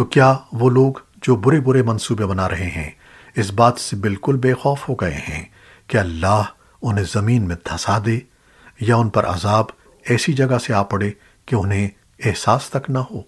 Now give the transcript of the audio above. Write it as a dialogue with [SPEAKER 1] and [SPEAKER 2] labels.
[SPEAKER 1] تو کیا وہ لوگ جو برے برے منصوبے بنا رہے ہیں، اس بات سے بالکل بے خوف ہو گئے ہیں کہ اللہ انہیں زمین میں دھسا دے یا ان پر عذاب ایسی جگہ سے آ پڑے کہ انہیں احساس تک نہ ہو۔